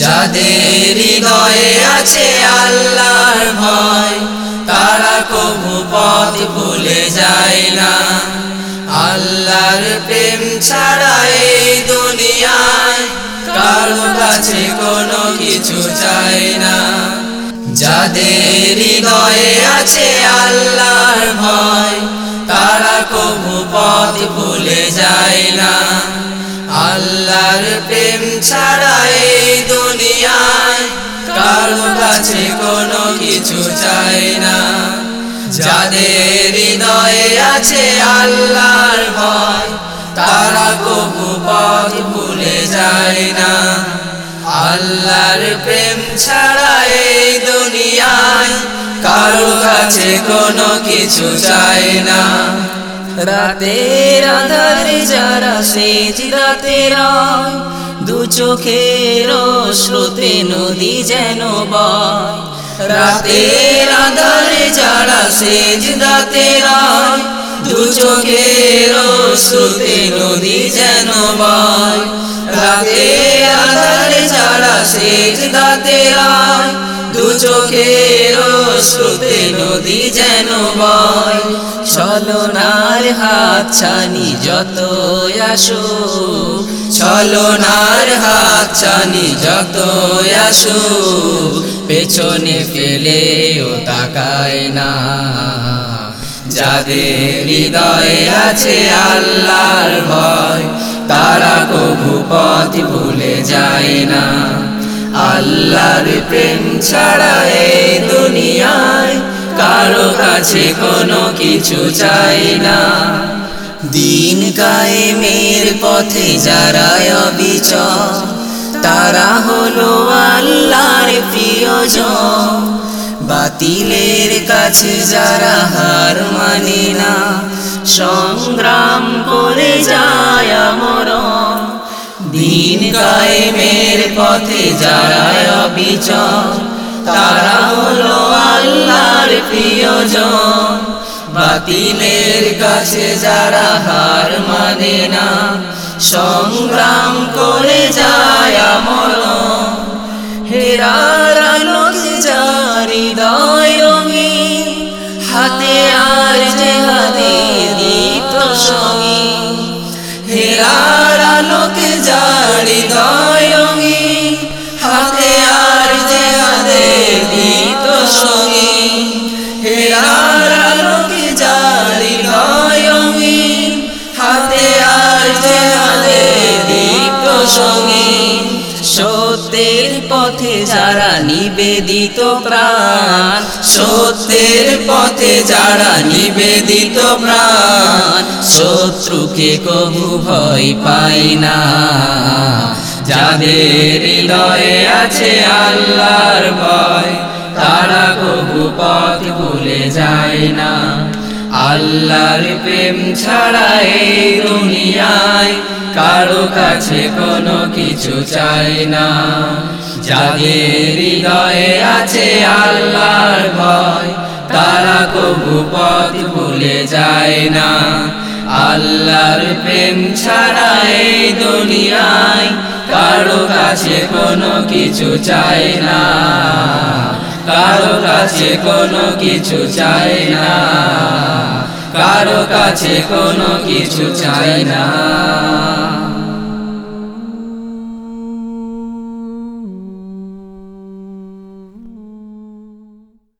যাদের হৃদয়ে আছে আল্লাহর ভয় তারা কবু পথ ভুলে যায় না। আল্লাহর প্রেম কাছে কোনো কিছু চায় না। যাদের হৃদয়ে আছে আল্লাহর ভয়, তারা কবু পথ ভুলে যায় না। আল্লাহর প্রেম ছাড়া এই দুনিয়ায় কারও কাছে কোনো কিছু চায় না। যাদের হৃদয়ে আছে আল্লাহর ছাড়া এই দুনিয়ায় কারও কাছে কোনো কিছু চায় না। রাতের আধারে যারা সেজ রাতের দু চোখের শ্রুতে নদী যেন বয়। রাতের আধারে যারা সেজ দাতের দু চোখের শ্রুতে নদী যেন বয়। রাতের আধারে যারা সেজ দাতের দু চোখের শ্রুতে নদী যেন বয়। ছলনার হাত ছানি যত আসো ছলনার হাত চানি যত আসু পেছনে ফেলেও তাকায় না। যাদের হৃদয়ে আছে আল্লাহর ভয়, তারা পথ ভুলে যায় না। আল্লাহর প্রেম ছাড়া এই দুনিয়ায় কারও কাছে কোনো কিছু চাই না। দিন কায়েমের পথে যারা অবিচল, তারা হলো আল্লাহর প্রিয়জন। বাতিলের কাছে যারা হার মানে না, সংগ্রাম করে যায় মরণ দিন কায়েমের পথে যারা অবিচল, তারা হলো আল্লাহর প্রিয়জন। বাতিলের কাছে যারা হার মানে না, সংগ্রাম করে যায় মরণ হেরার হেরার আলোকে হাতে আর সঙ্গী। সত্যের পথে যারা নিবেদিত প্রাণ, সত্যের পথে যারা নিবেদিত প্রাণ, শত্রুকে কবু ভয় পাই না। যাদের হৃদয়ে আছে আল্লাহর ভয় তারা কবু পথ ভুলে যায় না। আল্লাহর প্রেম ছাড়া এই দুনিয়ায় কারও কাছে কোনো কিছু চাই না। যাদের হৃদয়ে আছে আল্লাহর ভয়, তারা কবু পথ ভুলে যায় না। আল্লাহর প্রেম ছাড়া এই দুনিয়ায় কারও কাছে কোনো কিছু চাই না। কাছে কোনো কিছু চাই না। কারও কাছে কোনো কিছু চাই না।